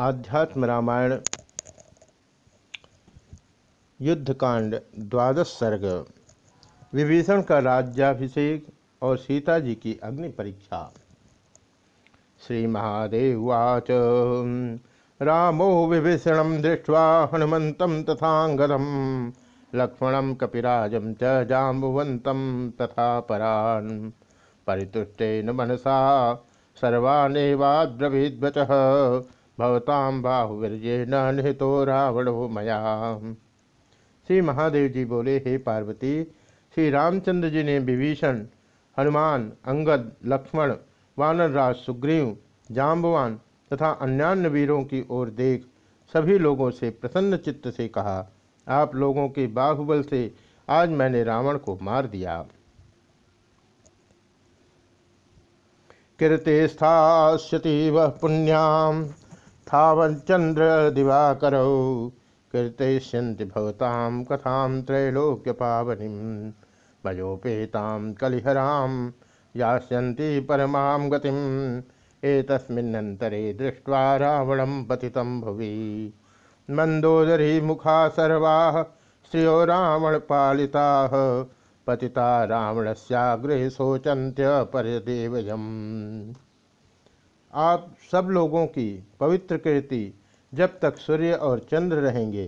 आध्यात्म रामायण, युद्धकांड, द्वादश सर्ग, विभीषण का राज्याभिषेक और सीता जी की अग्नि परीक्षा। श्री महादेवाच रामो विभीषण दृष्ट्वा हनुमत तथांगदम लक्ष्मण कपिराजम च जाम्बुवंतम तथा परान। परितुष्टेन मनसा सर्वानेवाद्रवीद्वच भवताम बाहुवीर्य रावणो मया। श्री महादेव जी बोले, हे पार्वती, श्री रामचंद्र जी ने विभीषण, हनुमान, अंगद, लक्ष्मण, वानरराज, सुग्रीव जाम्बवान तथा अन्यान्य वीरों की ओर देख सभी लोगों से प्रसन्न चित्त से कहा, आप लोगों के बाहुबल से आज मैंने रावण को मार दिया। कीर्ति स्थास्यति वह पुण्याम। थावचंद्र दिवाकर कीर्तिष्यंति भवताम कथाम त्रैलोक्य पावनी भजोपेताम कलिहराम यास्यन्ति परमां गतिम एतस्मिन्नन्तरे दृष्ट्वा रावणं पतितं भुवि। मन्दोदरी मुखा सर्वाः श्रियो रावणपालिताः पतिता रावणस्याग्रह शोचन्त्य परदेवयम् आप सब लोगों की पवित्र कृति जब तक सूर्य और चंद्र रहेंगे,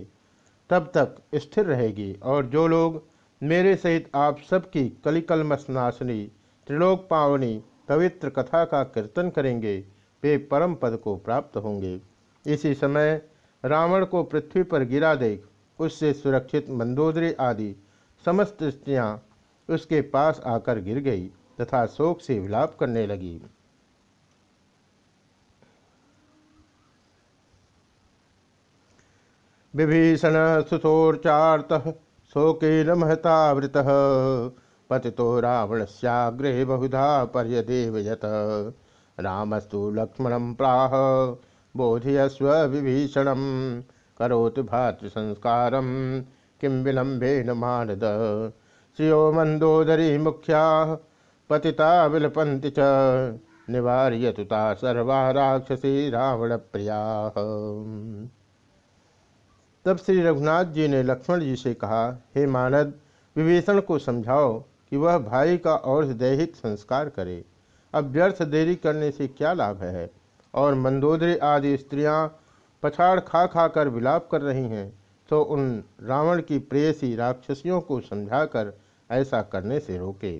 तब तक स्थिर रहेगी। और जो लोग मेरे सहित आप सबकी कलिकलमस नाशनी त्रिलोक पावनी, पवित्र कथा का कीर्तन करेंगे, वे परम पद को प्राप्त होंगे। इसी समय रावण को पृथ्वी पर गिरा देख, उससे सुरक्षित मंदोदरी आदि समस्त स्त्रियाँ उसके पास आकर गिर गई तथा शोक से विलाप करने लगी। विभीषण सुतोर्चात शोकेन महतावृत पति रावण सग्रह बहुधा पर्यदेवयत रामस्तु लक्ष्मण प्राह, बोधयस्व विभीषण। करोतु भातृसंस्कार, किं विलंबेन मानद। श्रियो मंदोदरी मुख्या, पतिता विलपन्ति च। सर्वा राक्षसी रावण प्रिया तब श्री रघुनाथ जी ने लक्ष्मण जी से कहा, हे मानद विभीषण को समझाओ कि वह भाई का और दैहिक संस्कार करे। अब व्यर्थ देरी करने से क्या लाभ है? और मंदोदरी आदि स्त्रियाँ पछाड़ खा खा कर विलाप कर रही हैं तो उन रावण की प्रेयसी राक्षसियों को समझाकर ऐसा करने से रोके।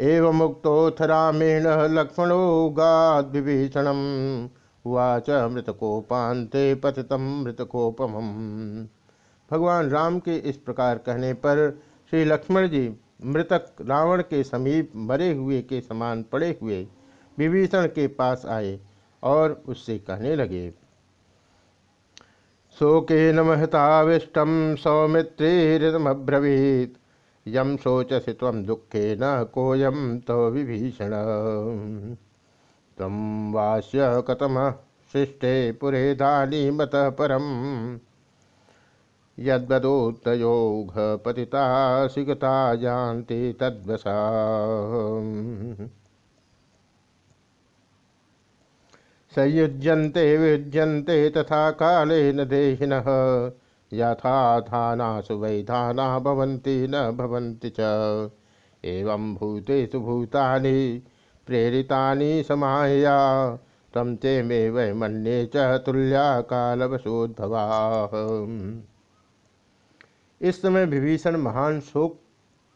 एवं मुक्तोऽथ रामेण लक्ष्मणो गाद्विभीषणम् उवाच मृतकोपान्ते पतितं मृतकोपम भगवान राम के इस प्रकार कहने पर श्री लक्ष्मण जी मृतक रावण के समीप मरे हुए के समान पड़े हुए विभीषण के पास आए और उससे कहने लगे, शोके नमहताविष्टम सौमित्रीरमब्रवीत यम शोचसी तम दुखे न कोयम तो विभीषण। तम वास्य कतम सृष्टे पुरे दानी मत परम। यदोत्तयोघ पतिता सिगता जानते तद्वसा। संयुज्यन्ते वियुज्यन्ते तथा कालेन देहिनः। यथाधानासु वैधाना भवन्ति, न भवन्ति च। भूतेषु तम ते मे वै मन्ये च तुल्या कालवशोद्भवा। इस समय विभीषण महान शोक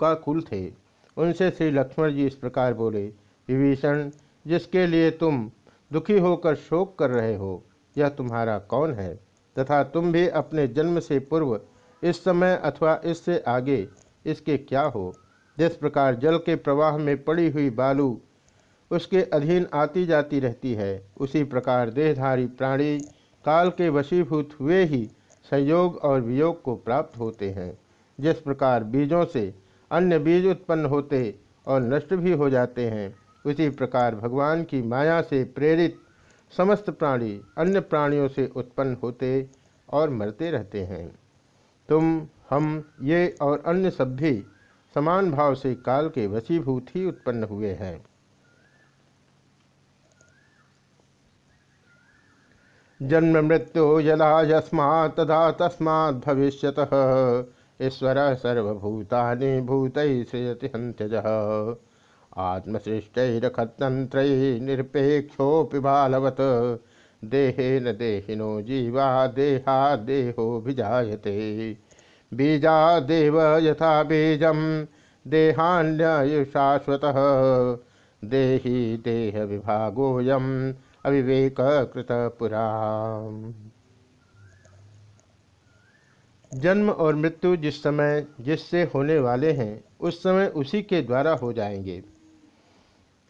का कुल थे। उनसे श्री लक्ष्मण जी इस प्रकार बोले, विभीषण, जिसके लिए तुम दुखी होकर शोक कर रहे हो, यह तुम्हारा कौन है? तथा तुम भी अपने जन्म से पूर्व इस समय अथवा इससे आगे इसके क्या हो? जिस प्रकार जल के प्रवाह में पड़ी हुई बालू उसके अधीन आती जाती रहती है, उसी प्रकार देहधारी प्राणी काल के वशीभूत हुए ही संयोग और वियोग को प्राप्त होते हैं। जिस प्रकार बीजों से अन्य बीज उत्पन्न होते और नष्ट भी हो जाते हैं, उसी प्रकार भगवान की माया से प्रेरित समस्त प्राणी अन्य प्राणियों से उत्पन्न होते और मरते रहते हैं। तुम, हम, ये और अन्य सब भी समान भाव से काल के वशीभूत ही उत्पन्न हुए हैं। जन्म मृत्यु यदा यस्मा तदा तस्मा भविष्य ईश्वर सर्वभूता भूत सृजति हंत्यज आत्मसृष्टरखतंत्र निरपेक्षोपि बालवत। देहेन देहिनो जीवा देहा देहो विजायते बीजा देव यथा बीजम देहान्य शाश्वत देहि देह विभागोयम अविवेक कृत पुरा जन्म और मृत्यु जिस समय जिससे होने वाले हैं, उस समय उसी के द्वारा हो जाएँगे।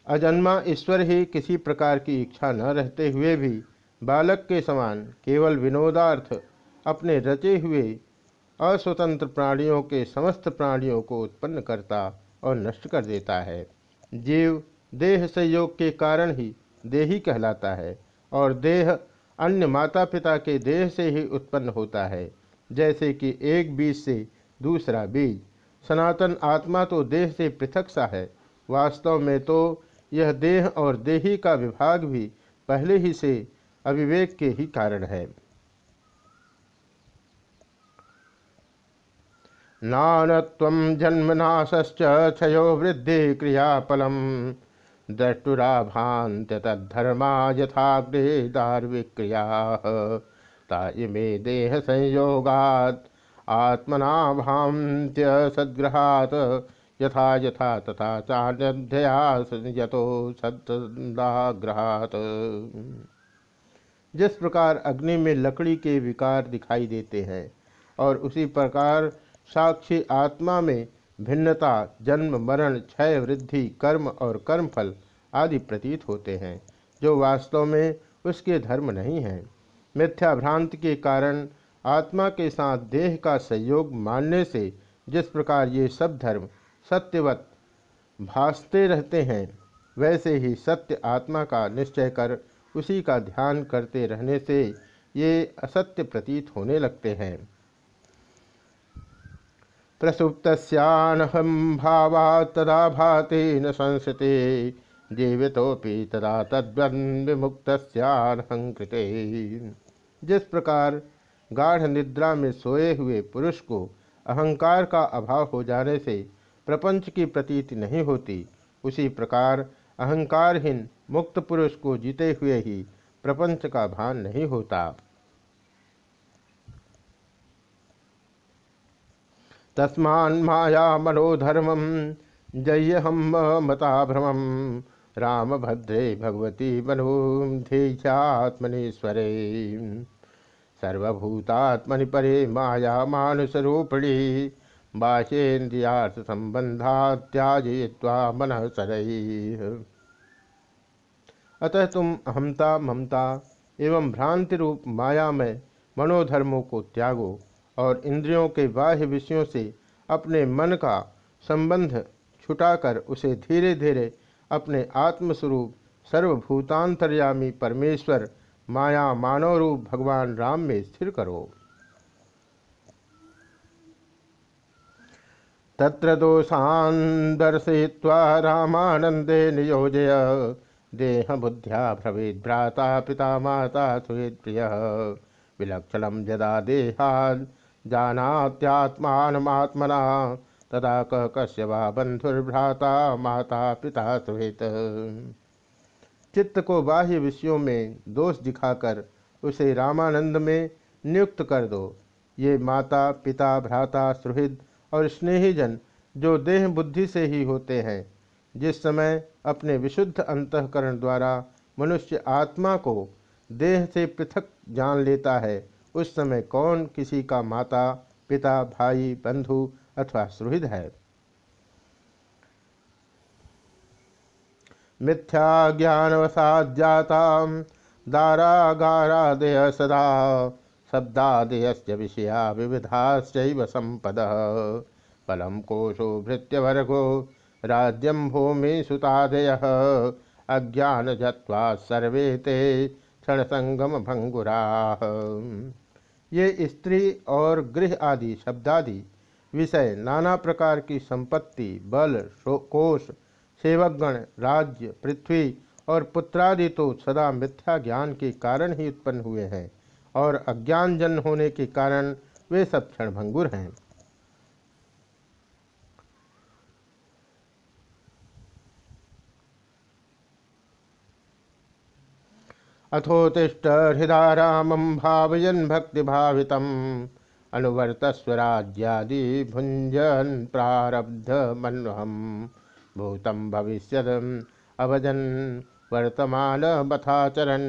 अजन्मा ईश्वर ही किसी प्रकार की इच्छा न रहते हुए भी बालक के समान केवल विनोदार्थ अपने रचे हुए अस्वतंत्र प्राणियों के समस्त प्राणियों को उत्पन्न करता और नष्ट कर देता है। जीव देह संयोग के कारण ही देही कहलाता है और देह अन्य माता पिता के देह से ही उत्पन्न होता है, जैसे कि एक बीज से दूसरा बीज। सनातन आत्मा तो देह से पृथक सा है, वास्तव में तो यह देह और देही का विभाग भी पहले ही से अविवेक के ही कारण है। नानत्व जन्मनाश्च क्षयो वृद्धि क्रियाफलम। द्रष्टुराभान्त तद्धर्मा यथाग्रे दार्विक्रिया इमे देह संयोगात आत्मना भान्त्य सद्ग्रहात। यथा यथा तथा चान्यध्यास यतो सदाग्रहात जिस प्रकार अग्नि में लकड़ी के विकार दिखाई देते हैं और उसी प्रकार साक्षी आत्मा में भिन्नता, जन्म, मरण, क्षय, वृद्धि, कर्म और कर्मफल आदि प्रतीत होते हैं, जो वास्तव में उसके धर्म नहीं हैं। मिथ्या भ्रांति के कारण आत्मा के साथ देह का संयोग मानने से जिस प्रकार ये सब धर्म सत्यवत। भासते रहते हैं, वैसे ही सत्य आत्मा का निश्चय कर उसी का ध्यान करते रहने से ये असत्य प्रतीत होने लगते हैं। प्रसुप्तस्यानहम भावा तदा भाते न संसते जीवितोपि तदा तद्विमुक्तस्यानहंकृते जिस प्रकार गाढ़ निद्रा में सोए हुए पुरुष को अहंकार का अभाव हो जाने से प्रपंच की प्रतीति नहीं होती। उसी प्रकार अहंकारहीन मुक्त पुरुष को जीते हुए ही प्रपंच का भान नहीं होता। तस्मा माया मनोधर्म जय हम मता भ्रम राम भद्रे भगवती मनो ध्येयात्मनेश्वरे सर्वभूतात्मनि परे माया मानुष मानुसरूपिणी बाह्येन्द्रियार्थ संबंधा त्याजय्वा मन सरई अतः तुम अहमता ममता एवं भ्रांति रूप माया में मनोधर्मों को त्यागो और इंद्रियों के बाह्य विषयों से अपने मन का संबंध छुटाकर उसे धीरे धीरे अपने आत्मस्वरूप सर्वभूतांतर्यामी परमेश्वर, माया मानव रूप भगवान राम में स्थिर करो। तत्र दोषान् दर्शयित्वा रामानंदे नियोजय। देह बुद्ध्या भ्रवेद भ्राता पिता माता सुहेद प्रिय विलक्षण यदा देहा जानात्यात्मात्मना तदा कह कश्य वा बंधुर्भ्राता माता पिता सुहित। चित्त को बाह्य विषयों में दोष दिखाकर उसे रामानंद में नियुक्त कर दो। ये माता, पिता, भ्राता सुहृद और स्नेहीजन जो देह बुद्धि से ही होते हैं, जिस समय अपने विशुद्ध अंतकरण द्वारा मनुष्य आत्मा को देह से पृथक जान लेता है, उस समय कौन किसी का माता, पिता, भाई, बंधु अथवा सुहृद है? मिथ्या ज्ञानवसाज्जाता दारागारादय सदा। शब्दादय विषया विविधाश्चैव संपद फलम कोशो भृत्यवर्गो राज्यम भूमि सुतादय अज्ञान जत्वा सर्वे ते भंगुरा ये स्त्री और गृह आदि शब्दादि विषय नाना प्रकार की संपत्ति, बल कोष, सेवकगण, राज्य, पृथ्वी और पुत्रादि तो सदा मिथ्या ज्ञान के कारण ही उत्पन्न हुए हैं। और अज्ञान जन होने के कारण वे सब क्षणभंगुर हैं। अथोतिष्ठ हृदारामं भावयन भक्तिभावित अनुवर्तस्वराज्यादि भुंजन प्रारब्ध मनोहम भूतम भविष्य अवजन वर्तमान बथाचरण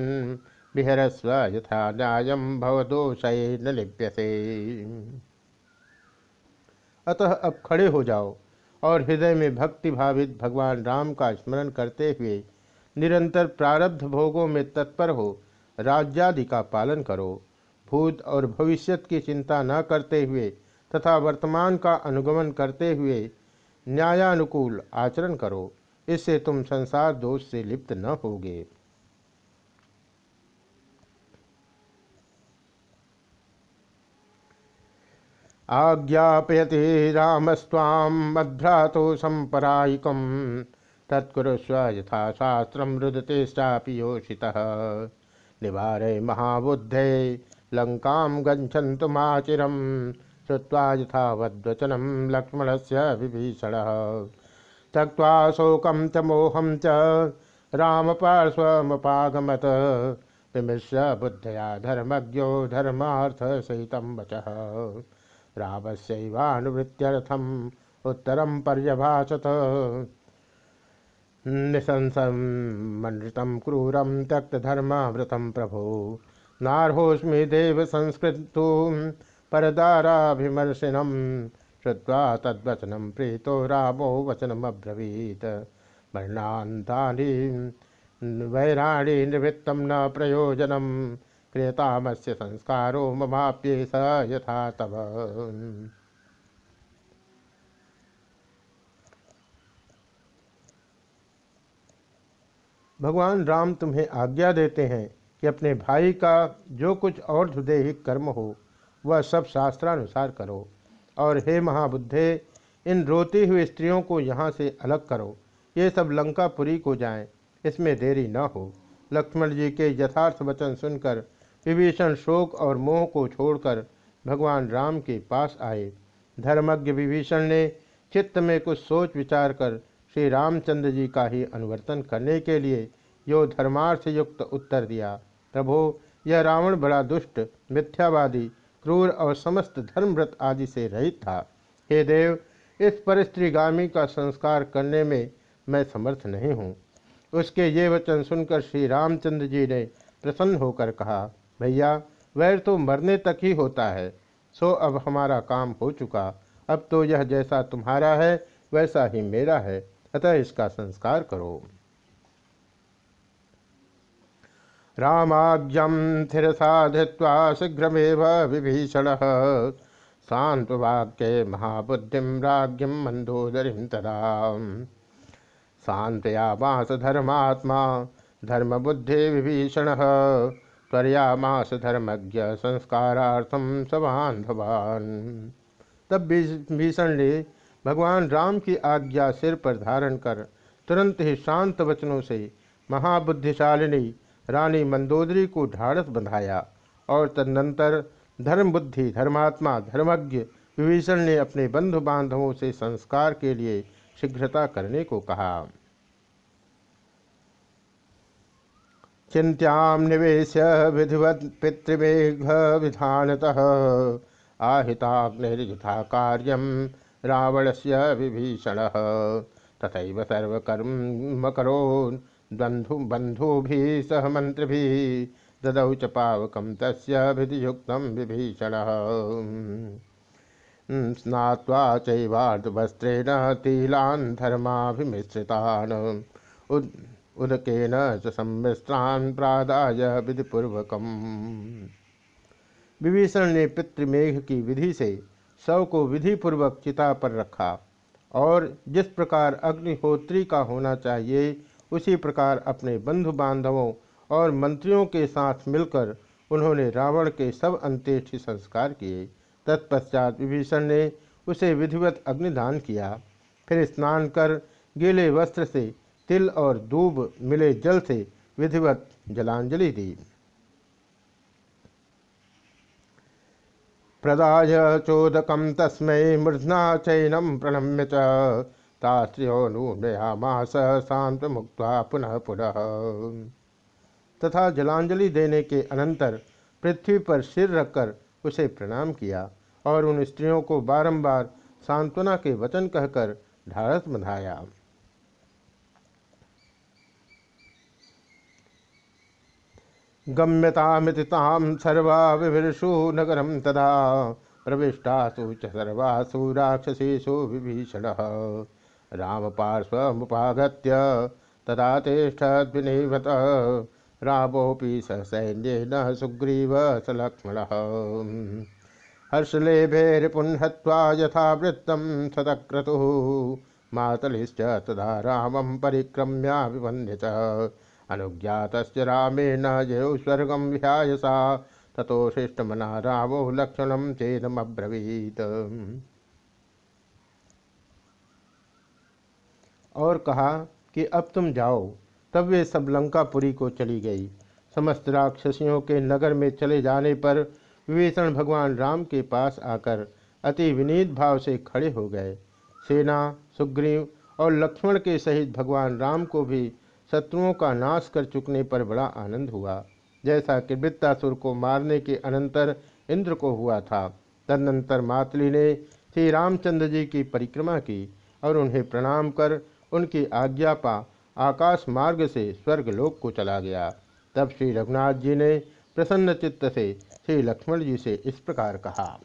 विहरस्व यथा न्याय भवदोष न लिप्यसे अतः अब खड़े हो जाओ और हृदय में भक्ति भावित भगवान राम का स्मरण करते हुए निरंतर प्रारब्ध भोगों में तत्पर हो राज्यादि का पालन करो। भूत और भविष्यत की चिंता न करते हुए तथा वर्तमान का अनुगमन करते हुए न्यायानुकूल आचरण करो। इससे तुम संसार दोष से लिप्त न होगे। आज्ञापयति रामस्वाम मध्रातो संपरायिकम। तत्कुरुस्व यथा शास्त्र रुदतेष्टापि योषितः। निवारे महाबुद्धे लंका गच्छन्तुमाचिरं श्रुवा यथावद्वचनं लक्ष्मणस्य विभीषणः। त्यक्त्वा शोकं च मोहं च रामपार्श्वमुपागमत। विमिश्र बुद्धया धर्मज्ञो धर्मार्थसहितं वचः। रामस्यैवानुवृत्त्यर्थम् उत्तरं पर्यभाषत निशंसमनृतं क्रूरं त्यक्तधर्मावृतं प्रभो। नार्होस्मि देव संस्कृतुं परदाराभिमर्शिनं श्रुत्वा तद्वचनं प्रीतो रामो वचनमब्रवीत्। वर्णान्तानि वैराणि निवृत्तं न प्रयोजनं क्रियतामस्य संस्कारो ममाप्ये स यथा तव। भगवान राम तुम्हें आज्ञा देते हैं कि अपने भाई का जो कुछ और हृदयिक कर्म हो, वह सब शास्त्रानुसार करो। और हे महाबुद्धे, इन रोती हुई स्त्रियों को यहाँ से अलग करो। ये सब लंकापुरी को जाएँ, इसमें देरी न हो। लक्ष्मण जी के यथार्थ वचन सुनकर विभीषण शोक और मोह को छोड़कर भगवान राम के पास आए। धर्मज्ञ विभीषण ने चित्त में कुछ सोच विचार कर श्री रामचंद्र जी का ही अनुवर्तन करने के लिए यो धर्मार्थ युक्त उत्तर दिया। प्रभो, यह रावण बड़ा दुष्ट, मिथ्यावादी, क्रूर और समस्त धर्मव्रत आदि से रहित था। हे देव, इस परिस्त्रीगामी का संस्कार करने में मैं समर्थ नहीं हूँ। उसके ये वचन सुनकर श्री रामचंद्र जी ने प्रसन्न होकर कहा भैया, वैर तो मरने तक ही होता है। सो अब हमारा काम हो चुका। अब तो यह जैसा तुम्हारा है, वैसा ही मेरा है। अतः इसका संस्कार करो। रामाज्ञम थिरसाधित्वा शीघ्रमेव विभीषण। शांतवाक्य महाबुद्धिम राज्ञम मंदोदरी तदा। शांतयामास धर्मात्मा धर्मबुद्धि विभीषण। त्वरयामास धर्मज्ञ संस्कारार्थम सवान भवान। तब भीषण ने भगवान राम की आज्ञा सिर पर धारण कर तुरंत ही शांत वचनों से महाबुद्धिशालिनी रानी मंदोदरी को ढाढ़स बंधाया और तदनंतर धर्म बुद्धि धर्मात्मा, धर्मज्ञ विभीषण ने अपने बंधु बांधवों से संस्कार के लिए शीघ्रता करने को कहा। चिंत्याम निवेश विधिवत पितृमेघ विधानतः। आहिताग्निर्यथा कार्यम रावण से विभीषण। तथा सर्वकर्म करो बंधु बंधु भी सह मंत्र भी ददौ च पावक तस्य विधियुक्त विभीषण। स्नात्वा चैवार्धवस्त्रेण तीलान् धर्माभिमिश्रितान्। उदकेन च सम्मिश्रान प्रादाय विधिपूर्वक विभीषण ने पितृमेघ की विधि से शव को विधिपूर्वक चिता पर रखा और जिस प्रकार अग्निहोत्री का होना चाहिए, उसी प्रकार अपने बंधु बांधवों और मंत्रियों के साथ मिलकर उन्होंने रावण के सब अंत्येष्टि संस्कार किए। तत्पश्चात विभीषण ने उसे विधिवत अग्निदान किया। फिर स्नान कर गीले वस्त्र से तिल और दूब मिले जल से विधिवत जलांजलि दी। प्रदाय चोदकम तस्मै मूर्धना चैनम प्रणम्य तास्त्र्योनुयामास शांत मुक्त पुनः पुनः। तथा जलांजलि देने के अनंतर पृथ्वी पर सिर रखकर उसे प्रणाम किया और उन स्त्रियों को बारंबार सांत्वना के वचन कहकर ढारस बंधाया। गम्यतामिति ताम सर्वा विभिषु नगरम तदा प्रविष्टासु च सर्वासु राक्षसीषु विभीषण। राम पार्श्वमुपागत्य तदा तिष्ठद्विनिवत रामोऽपि स सैन्येन सुग्रीव स लक्ष्मणः हर्षलेभेरिपुन्हत्वा यथा वृत्तं सदक्रतुः मातलिश्च तदा रामं परिक्रम्याभिवन्द्य च अनुज्ञातस्य रामेण जयो स्वर्गं विहाय सा ततो शिष्टमना रामो लक्षणं चेदमब्रवीत्। और कहा कि अब तुम जाओ, तब वे सब लंकापुरी को चली गई। समस्त राक्षसियों के नगर में चले जाने पर विभीषण भगवान राम के पास आकर अति विनीत भाव से खड़े हो गए। सेना, सुग्रीव और लक्ष्मण के सहित भगवान राम को भी शत्रुओं का नाश कर चुकने पर बड़ा आनंद हुआ। जैसा कि वृत्तासुर को मारने के अनंतर इंद्र को हुआ था, तदनंतर मातली ने श्री रामचंद्र जी की परिक्रमा की और उन्हें प्रणाम कर उनकी आज्ञा पा आकाश मार्ग से स्वर्गलोक को चला गया। तब श्री रघुनाथ जी ने प्रसन्न चित्त से श्री लक्ष्मण जी से इस प्रकार कहा।